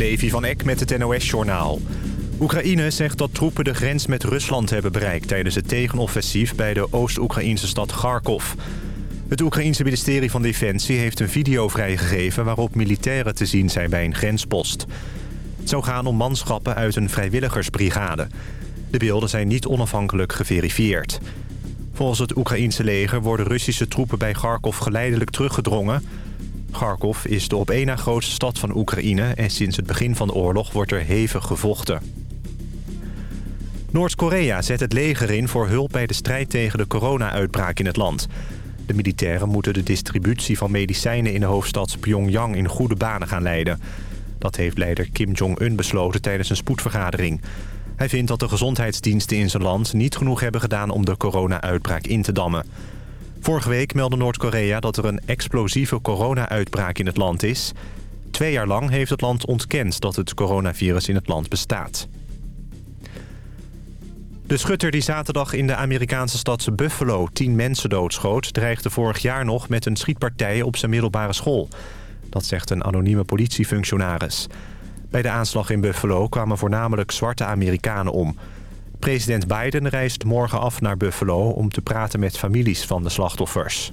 Levi van Eck met het NOS-journaal. Oekraïne zegt dat troepen de grens met Rusland hebben bereikt... tijdens het tegenoffensief bij de Oost-Oekraïnse stad Kharkov. Het Oekraïense ministerie van Defensie heeft een video vrijgegeven... waarop militairen te zien zijn bij een grenspost. Het zou gaan om manschappen uit een vrijwilligersbrigade. De beelden zijn niet onafhankelijk geverifieerd. Volgens het Oekraïense leger worden Russische troepen bij Kharkov geleidelijk teruggedrongen... Kharkov is de op één na grootste stad van Oekraïne... en sinds het begin van de oorlog wordt er hevig gevochten. Noord-Korea zet het leger in voor hulp bij de strijd tegen de corona-uitbraak in het land. De militairen moeten de distributie van medicijnen in de hoofdstad Pyongyang in goede banen gaan leiden. Dat heeft leider Kim Jong-un besloten tijdens een spoedvergadering. Hij vindt dat de gezondheidsdiensten in zijn land niet genoeg hebben gedaan om de corona-uitbraak in te dammen. Vorige week meldde Noord-Korea dat er een explosieve corona-uitbraak in het land is. Twee jaar lang heeft het land ontkend dat het coronavirus in het land bestaat. De schutter die zaterdag in de Amerikaanse stad Buffalo tien mensen doodschoot... dreigde vorig jaar nog met een schietpartij op zijn middelbare school. Dat zegt een anonieme politiefunctionaris. Bij de aanslag in Buffalo kwamen voornamelijk zwarte Amerikanen om. President Biden reist morgen af naar Buffalo om te praten met families van de slachtoffers.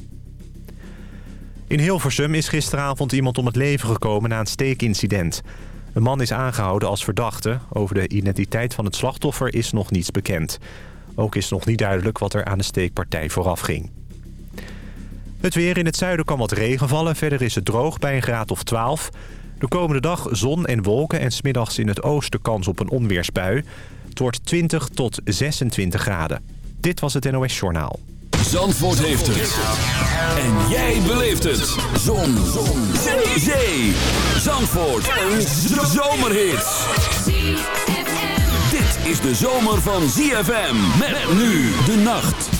In Hilversum is gisteravond iemand om het leven gekomen na een steekincident. Een man is aangehouden als verdachte. Over de identiteit van het slachtoffer is nog niets bekend. Ook is nog niet duidelijk wat er aan de steekpartij vooraf ging. Het weer in het zuiden kan wat regen vallen. Verder is het droog bij een graad of 12. De komende dag zon en wolken en smiddags in het oosten kans op een onweersbui. Het wordt 20 tot 26 graden. Dit was het NOS Journaal. Zandvoort heeft het. En jij beleeft het. Zon. zon. Zee. Zee. Zandvoort. Een zomerhit. Dit is de zomer van ZFM. Met nu de nacht.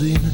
limousine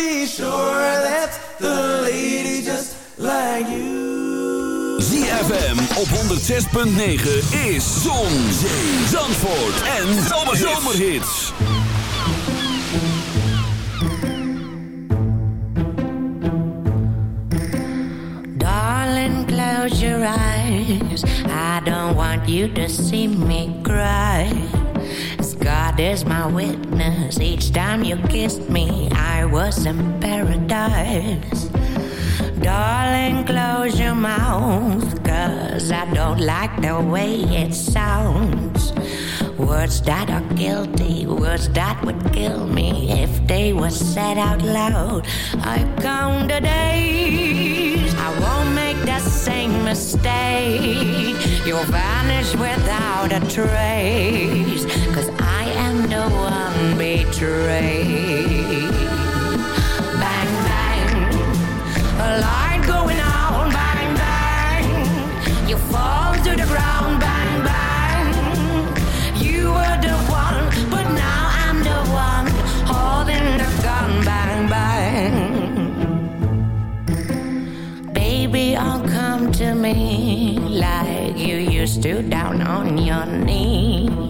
Be sure that the lady just like you. ZFM op 106.9 is Zon, Zee, Zandvoort en Zomerhits. Darling, close your eyes. I don't want you to see me cry. God is my witness, each time you kissed me, I was in paradise. Darling, close your mouth, cause I don't like the way it sounds. Words that are guilty, words that would kill me if they were said out loud. I count the days, I won't make the same mistake. You'll vanish without a trace, cause Am one betrayed. Bang, bang, a light going on, bang, bang. You fall to the ground, bang, bang. You were the one, but now I'm the one holding the gun, bang, bang. Baby, oh come to me like you used to down on your knees.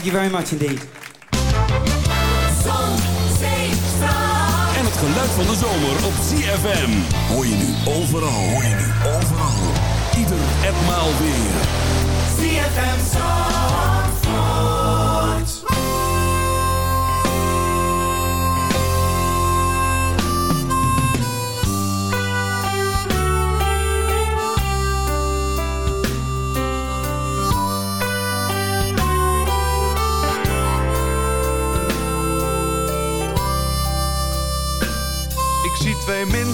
Thank you very much indeed. Zon, zee, strand. En het geluid van de zomer op ZFM. Hoor je nu overal. Hoor je nu overal. Ieder en maal weer. ZFM Zandvoort.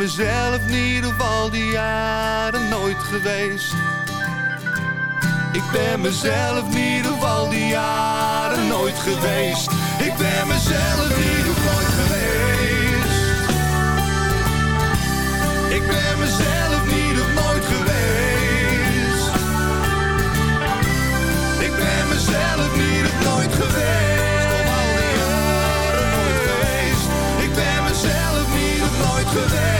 mezelf in ieder geval die jaren nooit geweest. Ik ben mezelf in ieder geval die jaren nooit geweest. Ik ben mezelf in ieder geval nooit geweest. Ik ben mezelf niet op nooit geweest. Ik ben mezelf niet op nooit geweest.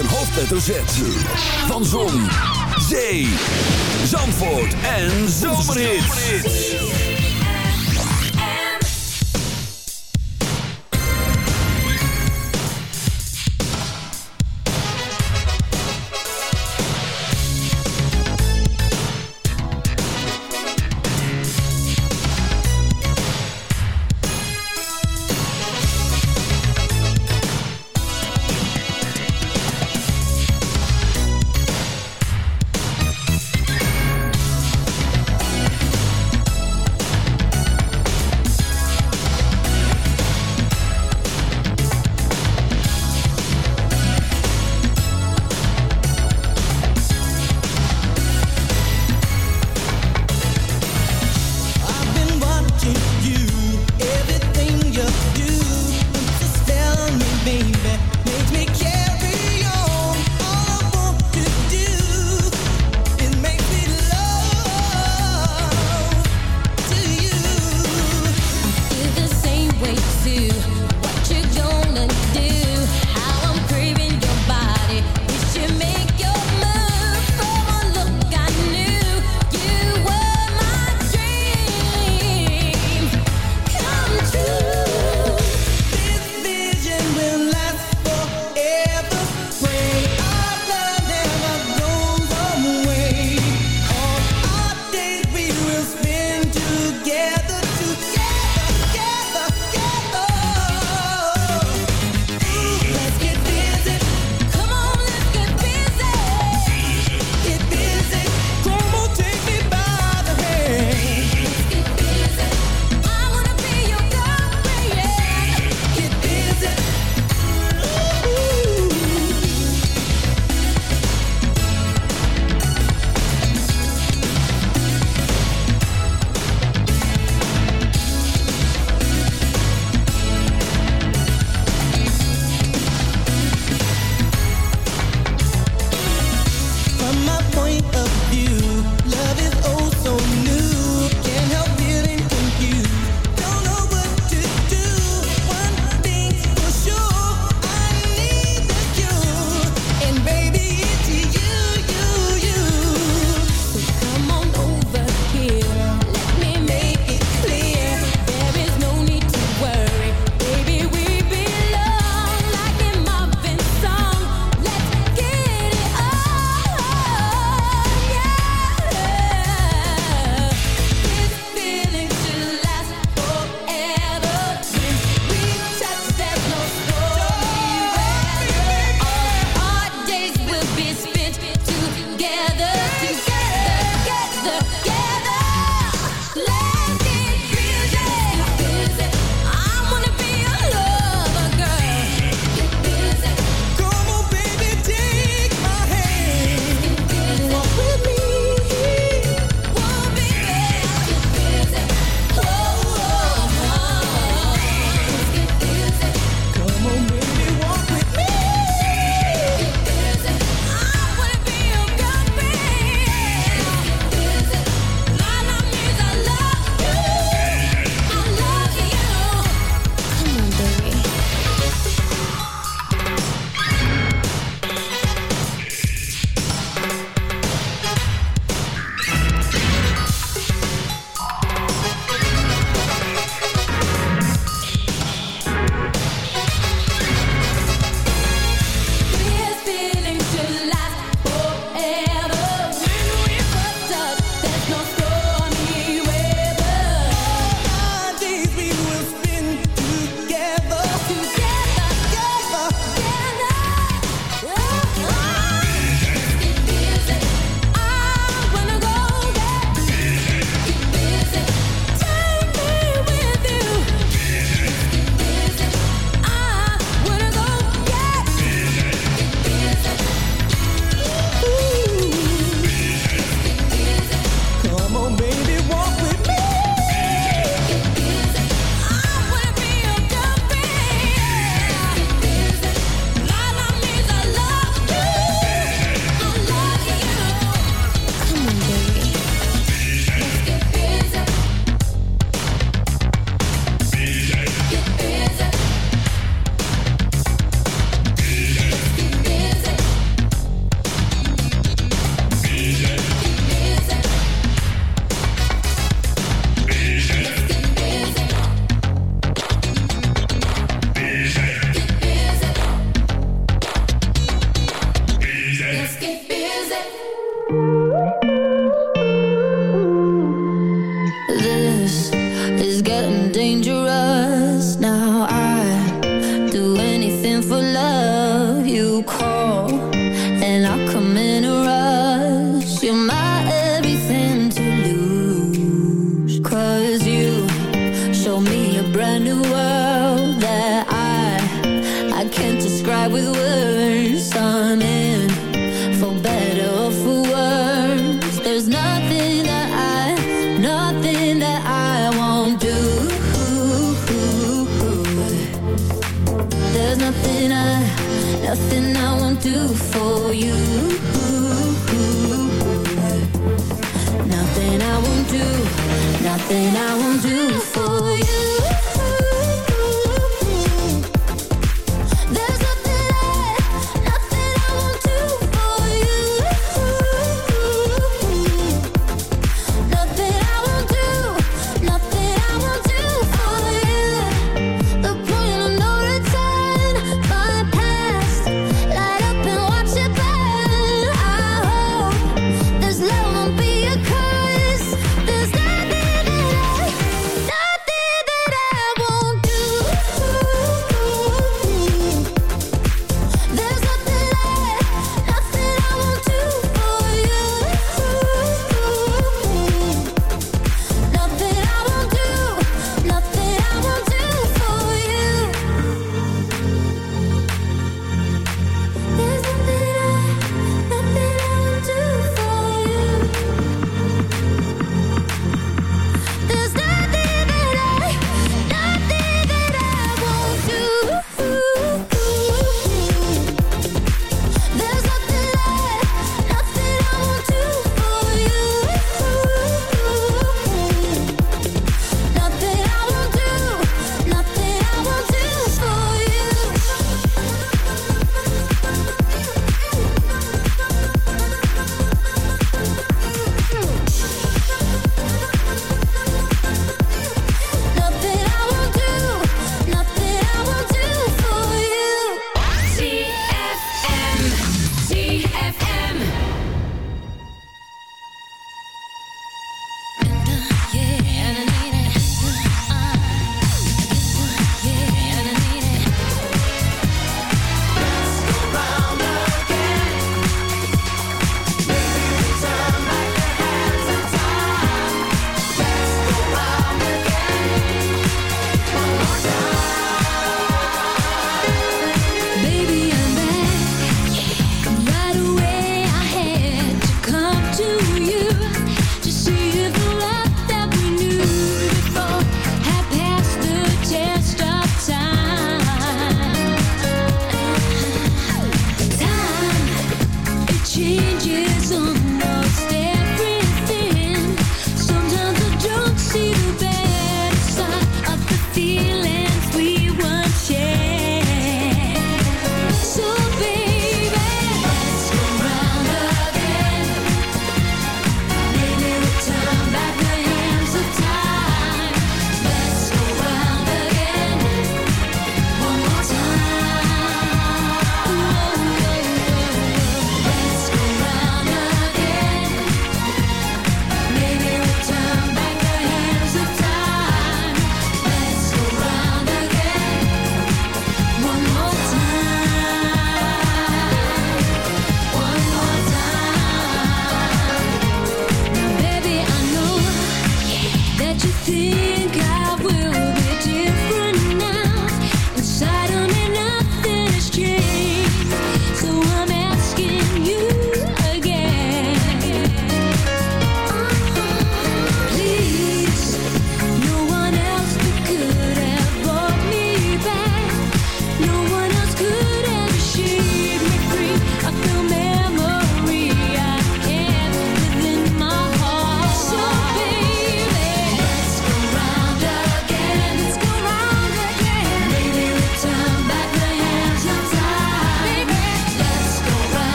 Een hoofdletter Z. Van Zon, Zee, Zandvoort en Zomerhits.